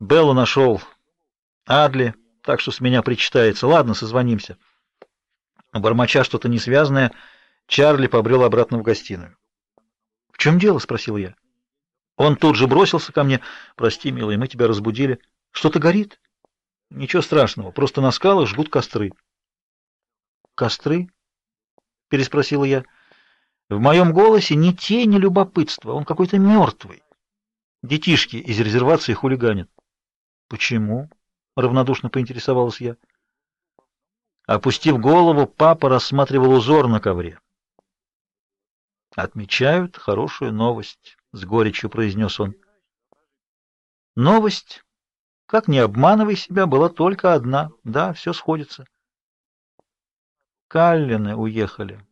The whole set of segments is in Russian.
Беллу нашел. Адли, так что с меня причитается. Ладно, созвонимся. Бормоча что-то несвязное, Чарли побрел обратно в гостиную. «В чем дело?» — спросил я. Он тут же бросился ко мне. «Прости, милый, мы тебя разбудили. Что-то горит?» «Ничего страшного, просто на скалах жгут костры». «Костры?» — переспросила я. В моем голосе ни тени любопытства, он какой-то мертвый. Детишки из резервации хулиганят. Почему? равнодушно поинтересовалась я. Опустив голову, папа рассматривал узор на ковре. Отмечают хорошую новость, с горечью произнес он. Новость, как не обманывай себя, была только одна. Да, все сходится. Каллины уехали.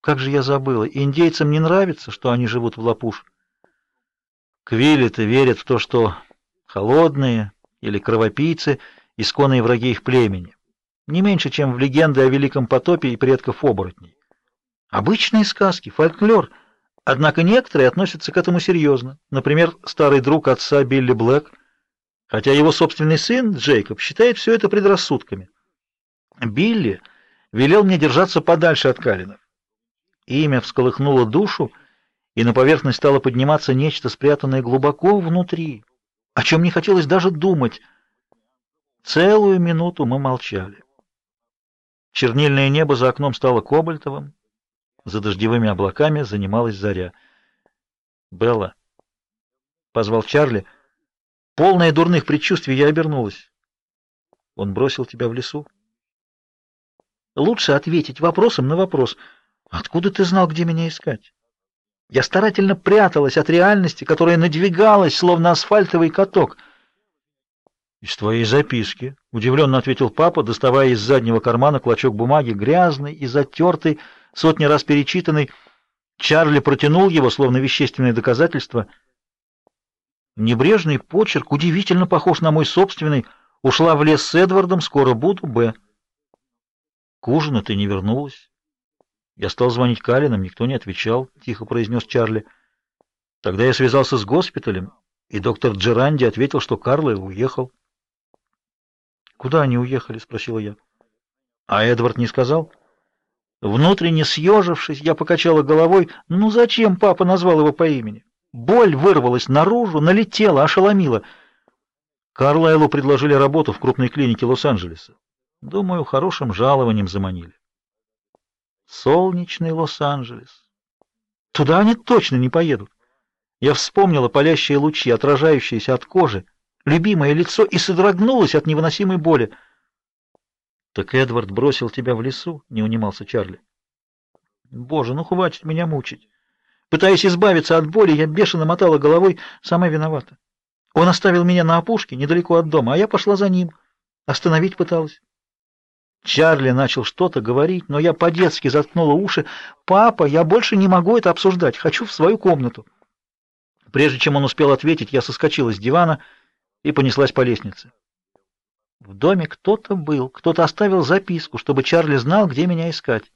Как же я забыла. Индейцам не нравится, что они живут в Лапуш. Квилеты верят в то, что холодные или кровопийцы исконные враги их племени. Не меньше, чем в легенды о великом потопе и предков оборотней. Обычные сказки, фольклор. Однако некоторые относятся к этому серьезно. Например, старый друг отца Билли Блэк, хотя его собственный сын Джейкоб считает все это предрассудками. Билли велел мне держаться подальше от Калинов. Имя всколыхнуло душу, и на поверхность стало подниматься нечто спрятанное глубоко внутри, о чем не хотелось даже думать. Целую минуту мы молчали. Чернильное небо за окном стало кобальтовым, за дождевыми облаками занималась заря. "Белла", позвал Чарли. Полная дурных предчувствий, я обернулась. Он бросил тебя в лесу. Лучше ответить вопросом на вопрос. Откуда ты знал, где меня искать? Я старательно пряталась от реальности, которая надвигалась, словно асфальтовый каток. Из твоей записки, удивленно ответил папа, доставая из заднего кармана клочок бумаги, грязный и затертый, сотни раз перечитанный. Чарли протянул его, словно вещественное доказательство. Небрежный почерк, удивительно похож на мой собственный. Ушла в лес с Эдвардом, скоро буду, Б. К ужину ты не вернулась. Я стал звонить Калинам, никто не отвечал, тихо произнес Чарли. Тогда я связался с госпиталем, и доктор Джеранди ответил, что Карлайл уехал. Куда они уехали, спросила я. А Эдвард не сказал? Внутренне съежившись, я покачала головой. Ну зачем папа назвал его по имени? Боль вырвалась наружу, налетела, ошеломила. Карлайлу предложили работу в крупной клинике Лос-Анджелеса. Думаю, хорошим жалованием заманили. Солнечный Лос-Анджелес. Туда они точно не поедут. Я вспомнила палящие лучи, отражающиеся от кожи, любимое лицо и содрогнулась от невыносимой боли. Так Эдвард бросил тебя в лесу, не унимался Чарли. Боже, ну хватит меня мучить. Пытаясь избавиться от боли, я бешено мотала головой, сама виновата. Он оставил меня на опушке, недалеко от дома, а я пошла за ним. Остановить пыталась. Чарли начал что-то говорить, но я по-детски заткнула уши. "Папа, я больше не могу это обсуждать. Хочу в свою комнату". Прежде чем он успел ответить, я соскочила с дивана и понеслась по лестнице. В доме кто-то был, кто-то оставил записку, чтобы Чарли знал, где меня искать.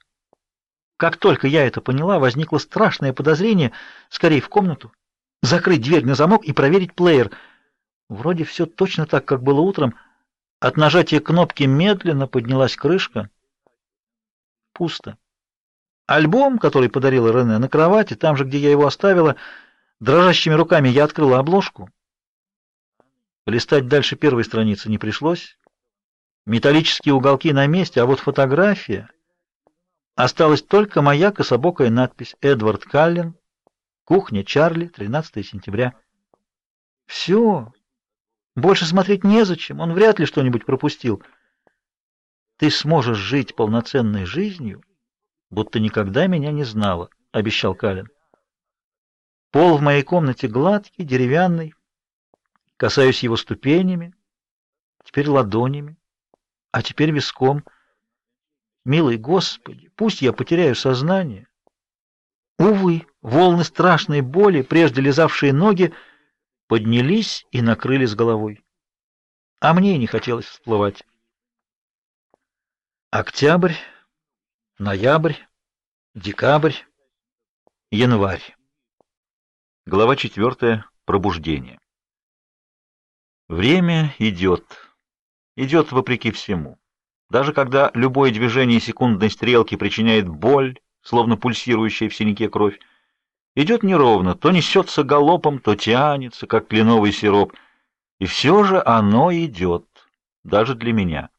Как только я это поняла, возникло страшное подозрение, скорее в комнату, закрыть дверь на замок и проверить плеер. Вроде все точно так, как было утром. От нажатия кнопки медленно поднялась крышка. Пусто. Альбом, который подарила Рене на кровати, там же, где я его оставила, дрожащими руками я открыла обложку. Листать дальше первой страницы не пришлось. Металлические уголки на месте, а вот фотография осталась только моя кособокая надпись Эдвард Каллен, кухня Чарли, 13 сентября. Все. Больше смотреть незачем, он вряд ли что-нибудь пропустил. Ты сможешь жить полноценной жизнью, будто никогда меня не знала, обещал Калин. Пол в моей комнате гладкий, деревянный. Касаюсь его ступенями, теперь ладонями, а теперь виском. Милый Господи, пусть я потеряю сознание. Увы, волны страшной боли, прежде лизавшие ноги, поднялись и накрыли с головой. А мне не хотелось всплывать. Октябрь, ноябрь, декабрь, январь. Глава четвертая. Пробуждение. Время идет. Идет вопреки всему. Даже когда любое движение секундной стрелки причиняет боль, словно пульсирующая в синяке кровь, идет неровно, то несется галопом, то тянется, как кленовый сироп, и все же оно идет, даже для меня.